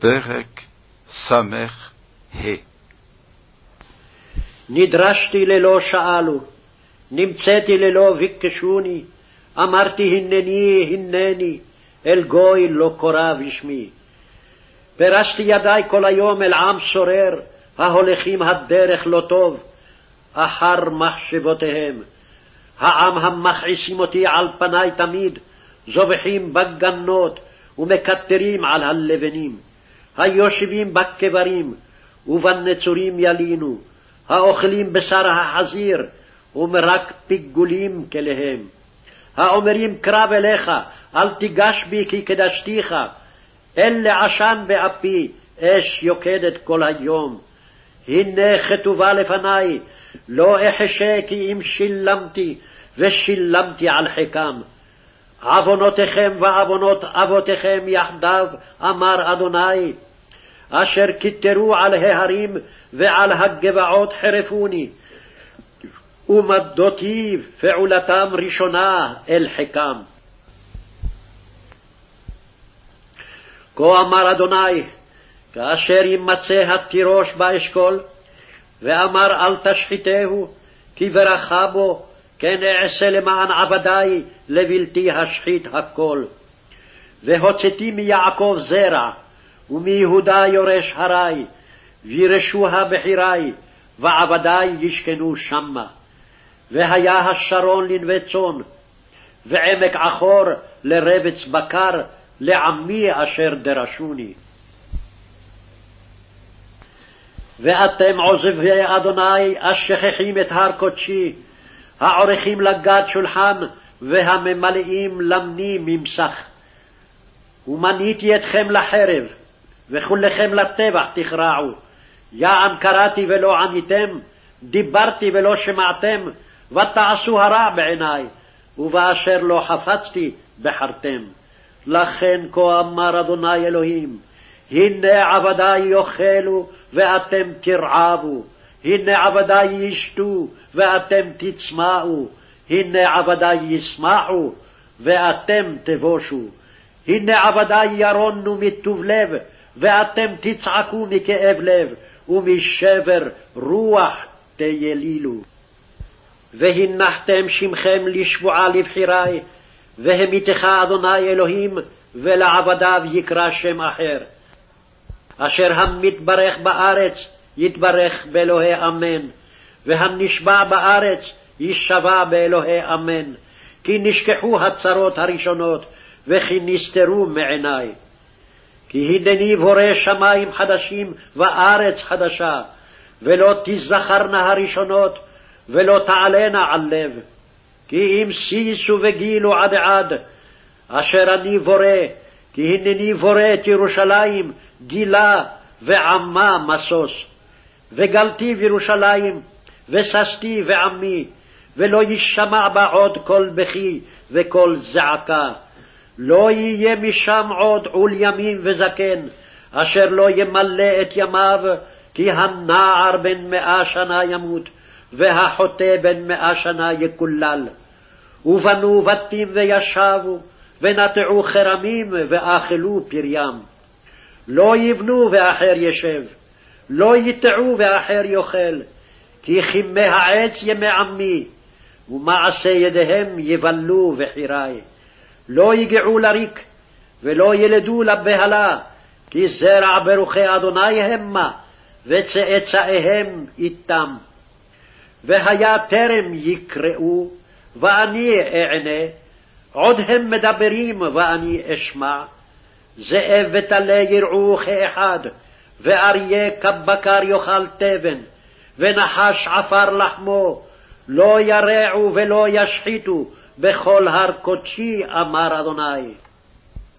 פרק ס"ה נדרשתי ללא שאלו, נמצאתי ללא ביקשוני, אמרתי הנני הנני, אל גוי לא קורא בשמי. פרסתי ידי כל היום אל עם סורר, ההולכים הדרך לא טוב, אחר מחשבותיהם. העם המכעיסים אותי על פני תמיד, זובחים בגנות ומקטרים על הלבנים. היושבים בקברים ובנצורים ילינו, האוכלים בשר החזיר ומרק פיגולים כליהם. האומרים קרב אליך, אל תיגש בי כי קדשתיך, אל לעשן באפי, אש יוקדת כל היום. הנה כתובה לפני, לא אחשה כי אם שילמתי, ושילמתי על חיקם. עוונותיכם ועוונות אבותיכם יחדיו, אמר אדוני, אשר כתרו על ההרים ועל הגבעות חרפוני, ומדותי פעולתם ראשונה אל חיקם. כה אמר אדוני, כאשר יימצא התירוש באשכול, ואמר אל תשחיתהו, כי ברכה בו, כן אעשה למען עבדי לבלתי השחית הכל. והוצאתי מיעקב זרע, ומיהודה יורש הרי, וירשוה בחירי, ועבדי ישכנו שמה. והיה השרון לנווה צאן, ועמק עכור לרבץ בקר, לעמי אשר דרשוני. ואתם עוזבי אדוני, השכחים את הר קודשי, העורכים לגת שולחן, והממלאים למני ממסך. ומניתי אתכם לחרב, וכולכם לטבח תכרעו. יען קראתי ולא עניתם, דיברתי ולא שמעתם, ותעשו הרע בעיני, ובאשר לא חפצתי בחרתם. לכן כה אמר אדוני אלוהים, הנה עבדי יאכלו, ואתם תרעבו, הנה עבדי ישתו, ואתם תצמאו, הנה עבדי ישמחו, ואתם תבושו. הנה עבדי ירונו מטוב לב, ואתם תצעקו מכאב לב, ומשבר רוח תיילילו. והנחתם שמכם לשבועה לבחירי, והמיתך אדוני אלוהים, ולעבדיו יקרא שם אחר. אשר המתברך בארץ, יתברך באלוהי אמן, והנשבע בארץ, יישבע באלוהי אמן. כי נשכחו הצרות הראשונות, וכי נסתרו מעיני. כי הנני בורא שמים חדשים וארץ חדשה, ולא תזכרנה הראשונות, ולא תעלנה על לב. כי אם שיסו וגילו עד עד, אשר אני בורא, כי הנני בורא את ירושלים, גילה ועמה משוש. וגלתי בירושלים, וששתי ועמי, ולא יישמע בה עוד קול בכי וקול זעקה. לא יהיה משם עוד עול ימין וזקן, אשר לא ימלא את ימיו, כי הנער בן מאה שנה ימות, והחוטא בן מאה שנה יקולל. ובנו בתים וישבו, ונטעו חרמים, ואכלו פריים. לא יבנו ואחר ישב, לא יטעו ואחר יאכל, כי כימי העץ ימי עמי, ומעשה ידיהם יבלו בחירי. לא יגעו לריק, ולא ילדו לבהלה, כי זרע ברוכי אדוני המה, וצאצאיהם איתם. והיה טרם יקראו, ואני אענה, עוד הם מדברים ואני אשמע. זאב וטלה ירעו כאחד, ואריה כבקר יאכל תבן, ונחש עפר לחמו, לא ירעו ולא ישחיתו בכל הר קודשי, אמר אדוני.